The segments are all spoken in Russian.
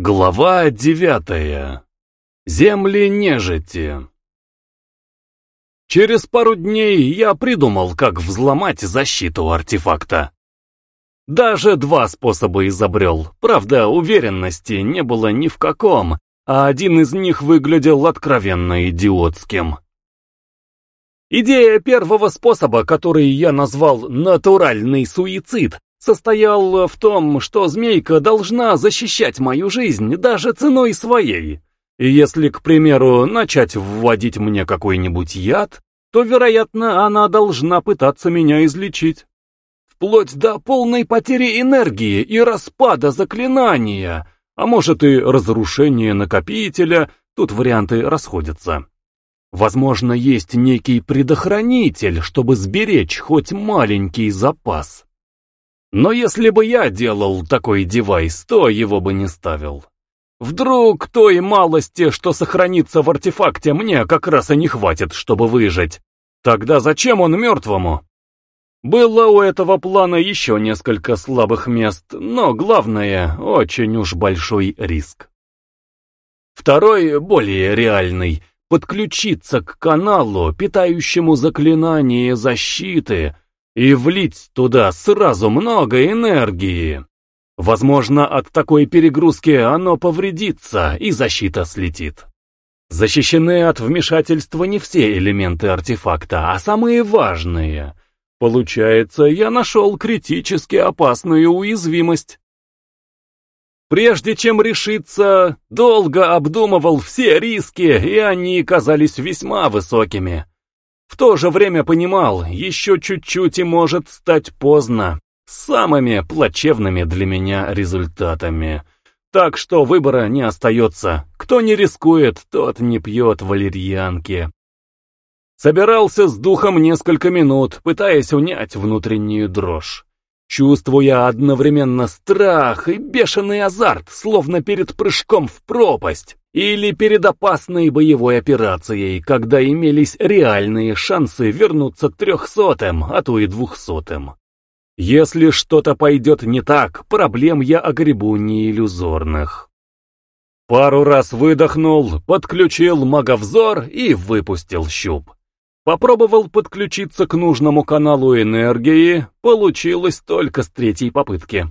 Глава девятая. Земли нежити. Через пару дней я придумал, как взломать защиту артефакта. Даже два способа изобрел, правда, уверенности не было ни в каком, а один из них выглядел откровенно идиотским. Идея первого способа, который я назвал «натуральный суицид», состоял в том, что змейка должна защищать мою жизнь даже ценой своей. И если, к примеру, начать вводить мне какой-нибудь яд, то, вероятно, она должна пытаться меня излечить. Вплоть до полной потери энергии и распада заклинания, а может и разрушения накопителя, тут варианты расходятся. Возможно, есть некий предохранитель, чтобы сберечь хоть маленький запас. Но если бы я делал такой девайс, то его бы не ставил. Вдруг той малости, что сохранится в артефакте, мне как раз и не хватит, чтобы выжить. Тогда зачем он мертвому? Было у этого плана еще несколько слабых мест, но главное, очень уж большой риск. Второй, более реальный, подключиться к каналу, питающему заклинание защиты, и влить туда сразу много энергии. Возможно, от такой перегрузки оно повредится, и защита слетит. Защищены от вмешательства не все элементы артефакта, а самые важные. Получается, я нашел критически опасную уязвимость. Прежде чем решиться, долго обдумывал все риски, и они казались весьма высокими. В то же время понимал, еще чуть-чуть и может стать поздно, с самыми плачевными для меня результатами. Так что выбора не остается. Кто не рискует, тот не пьет валерьянки. Собирался с духом несколько минут, пытаясь унять внутреннюю дрожь чувствуя одновременно страх и бешеный азарт, словно перед прыжком в пропасть, или перед опасной боевой операцией, когда имелись реальные шансы вернуться трехсотым, а то и двухсотым. Если что-то пойдет не так, проблем я огребу не иллюзорных. Пару раз выдохнул, подключил маговзор и выпустил щуп. Попробовал подключиться к нужному каналу энергии, получилось только с третьей попытки.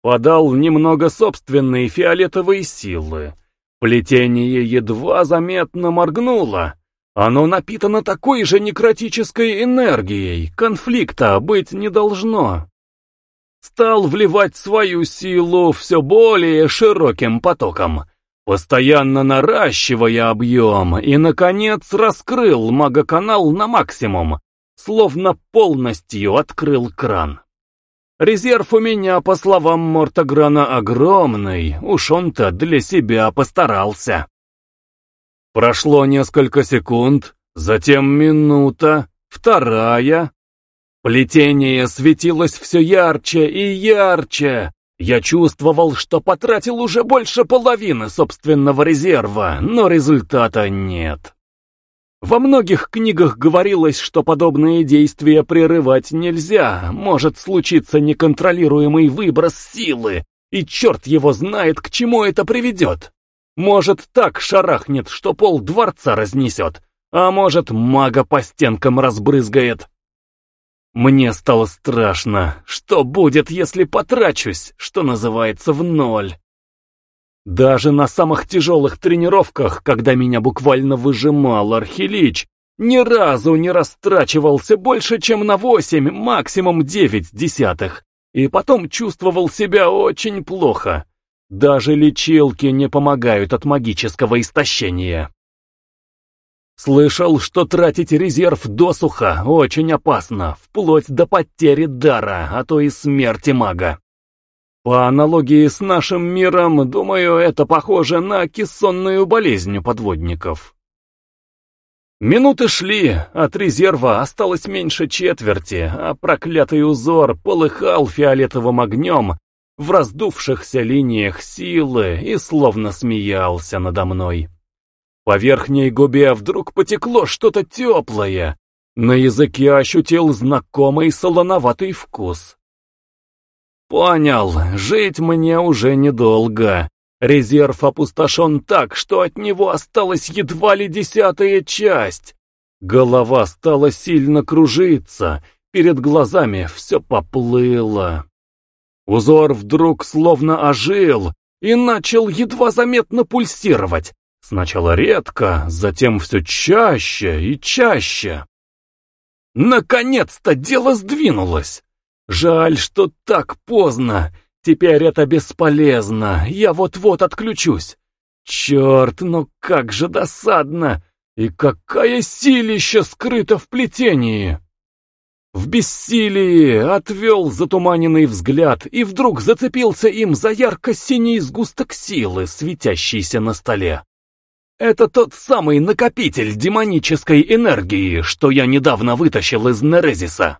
Подал немного собственной фиолетовой силы. Плетение едва заметно моргнуло. Оно напитано такой же некротической энергией, конфликта быть не должно. Стал вливать свою силу все более широким потоком — постоянно наращивая объем, и, наконец, раскрыл магоканал на максимум, словно полностью открыл кран. Резерв у меня, по словам Мортограна, огромный, уж он-то для себя постарался. Прошло несколько секунд, затем минута, вторая. Плетение светилось все ярче и ярче, я чувствовал, что потратил уже больше половины собственного резерва, но результата нет. Во многих книгах говорилось, что подобные действия прерывать нельзя, может случиться неконтролируемый выброс силы, и черт его знает, к чему это приведет. Может, так шарахнет, что пол дворца разнесет, а может, мага по стенкам разбрызгает. Мне стало страшно. Что будет, если потрачусь, что называется, в ноль? Даже на самых тяжелых тренировках, когда меня буквально выжимал Архилич, ни разу не растрачивался больше, чем на восемь, максимум девять десятых, и потом чувствовал себя очень плохо. Даже лечилки не помогают от магического истощения. Слышал, что тратить резерв досуха очень опасно, вплоть до потери дара, а то и смерти мага. По аналогии с нашим миром, думаю, это похоже на кессонную болезнь у подводников. Минуты шли, от резерва осталось меньше четверти, а проклятый узор полыхал фиолетовым огнем в раздувшихся линиях силы и словно смеялся надо мной. По верхней губе вдруг потекло что-то теплое. На языке ощутил знакомый солоноватый вкус. Понял, жить мне уже недолго. Резерв опустошен так, что от него осталась едва ли десятая часть. Голова стала сильно кружиться, перед глазами все поплыло. Узор вдруг словно ожил и начал едва заметно пульсировать. Сначала редко, затем все чаще и чаще. Наконец-то дело сдвинулось. Жаль, что так поздно. Теперь это бесполезно, я вот-вот отключусь. Черт, ну как же досадно! И какая силища скрыта в плетении! В бессилии отвел затуманенный взгляд и вдруг зацепился им за ярко-синий сгусток силы, светящийся на столе. Это тот самый накопитель демонической энергии, что я недавно вытащил из Нерезиса.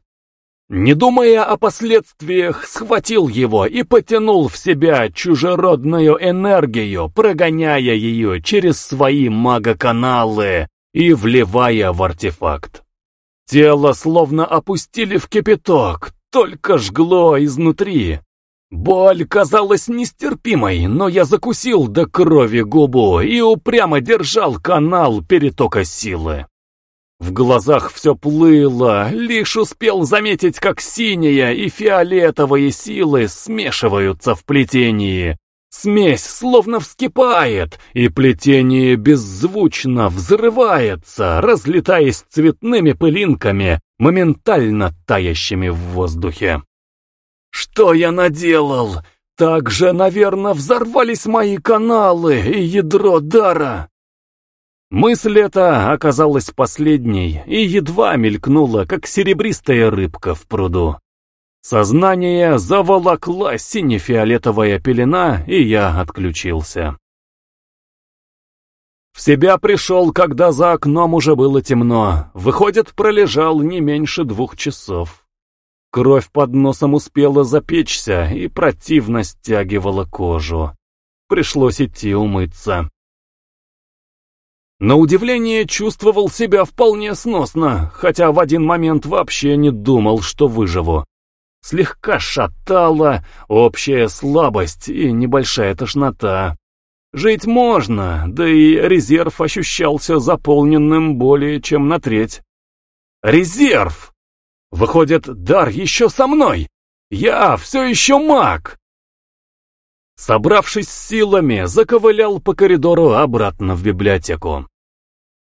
Не думая о последствиях, схватил его и потянул в себя чужеродную энергию, прогоняя ее через свои магоканалы и вливая в артефакт. Тело словно опустили в кипяток, только жгло изнутри. Боль казалась нестерпимой, но я закусил до крови губу и упрямо держал канал перетока силы. В глазах все плыло, лишь успел заметить, как синяя и фиолетовые силы смешиваются в плетении. Смесь словно вскипает, и плетение беззвучно взрывается, разлетаясь цветными пылинками, моментально таящими в воздухе. Что я наделал? Так же, наверное, взорвались мои каналы и ядро дара. Мысль эта оказалась последней и едва мелькнула, как серебристая рыбка в пруду. Сознание заволокла сине-фиолетовая пелена, и я отключился. В себя пришел, когда за окном уже было темно. Выходит, пролежал не меньше двух часов. Кровь под носом успела запечься и противно стягивала кожу. Пришлось идти умыться. На удивление чувствовал себя вполне сносно, хотя в один момент вообще не думал, что выживу. Слегка шатало, общая слабость и небольшая тошнота. Жить можно, да и резерв ощущался заполненным более чем на треть. Резерв! Выходит, дар еще со мной! Я все еще маг! Собравшись с силами, заковылял по коридору обратно в библиотеку.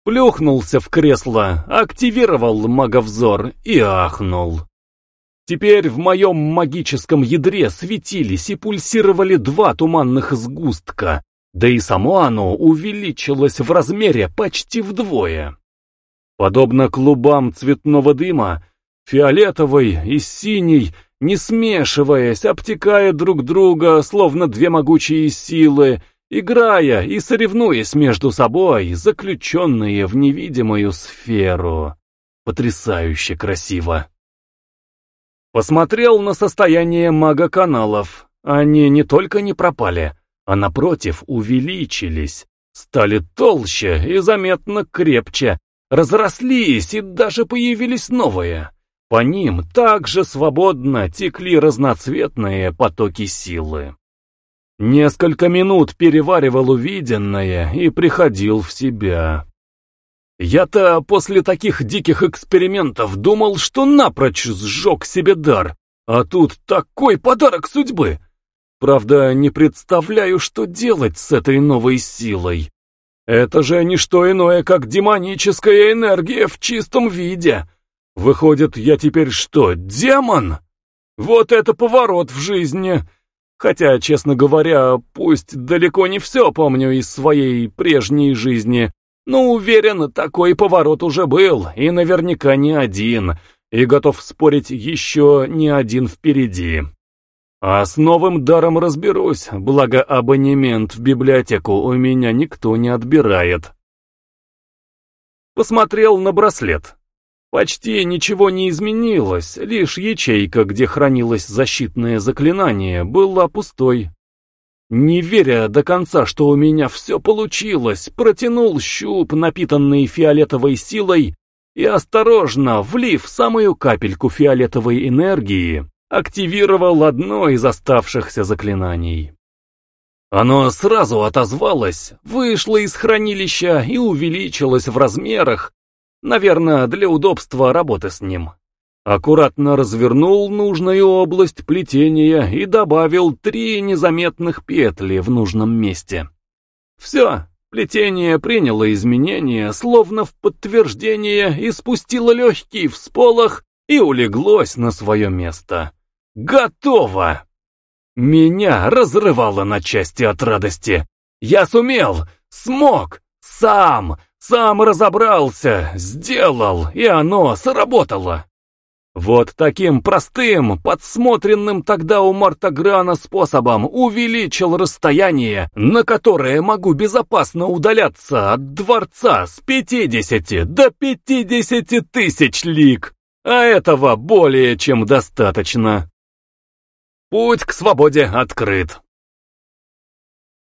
Плюхнулся в кресло, активировал маговзор и ахнул. Теперь в моем магическом ядре светились и пульсировали два туманных сгустка, да и само оно увеличилось в размере почти вдвое. Подобно клубам цветного дыма, фиолетовый и синий — не смешиваясь, обтекая друг друга, словно две могучие силы, играя и соревнуясь между собой, заключенные в невидимую сферу. Потрясающе красиво. Посмотрел на состояние мага-каналов. Они не только не пропали, а напротив увеличились, стали толще и заметно крепче, разрослись и даже появились новые. По ним также свободно текли разноцветные потоки силы. Несколько минут переваривал увиденное и приходил в себя. Я-то после таких диких экспериментов думал, что напрочь сжег себе дар, а тут такой подарок судьбы. Правда, не представляю, что делать с этой новой силой. Это же не что иное, как демоническая энергия в чистом виде — Выходит, я теперь что, демон? Вот это поворот в жизни. Хотя, честно говоря, пусть далеко не все помню из своей прежней жизни, но уверен, такой поворот уже был, и наверняка не один, и готов спорить еще не один впереди. А с новым даром разберусь, благо абонемент в библиотеку у меня никто не отбирает. Посмотрел на браслет. Почти ничего не изменилось, лишь ячейка, где хранилось защитное заклинание, была пустой. Не веря до конца, что у меня все получилось, протянул щуп, напитанный фиолетовой силой, и осторожно, влив самую капельку фиолетовой энергии, активировал одно из оставшихся заклинаний. Оно сразу отозвалось, вышло из хранилища и увеличилось в размерах, наверное, для удобства работы с ним. Аккуратно развернул нужную область плетения и добавил три незаметных петли в нужном месте. Все, плетение приняло изменения, словно в подтверждение, и спустило легкий всполох и улеглось на свое место. Готово! Меня разрывало на части от радости. Я сумел, смог, сам, сам разобрался, сделал, и оно сработало. Вот таким простым, подсмотренным тогда у Мартаграна способом увеличил расстояние, на которое могу безопасно удаляться от дворца с 50 до 50 тысяч лиг. А этого более чем достаточно. Путь к свободе открыт.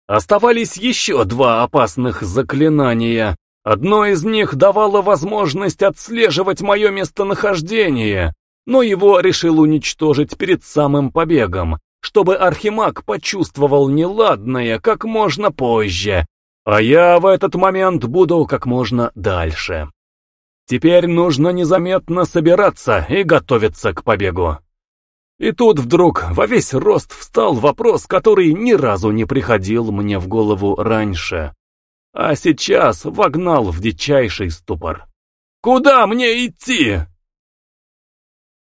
Оставались еще два опасных заклинания, Одно из них давало возможность отслеживать мое местонахождение, но его решил уничтожить перед самым побегом, чтобы Архимаг почувствовал неладное как можно позже, а я в этот момент буду как можно дальше. Теперь нужно незаметно собираться и готовиться к побегу. И тут вдруг во весь рост встал вопрос, который ни разу не приходил мне в голову раньше а сейчас вогнал в дичайший ступор. «Куда мне идти?»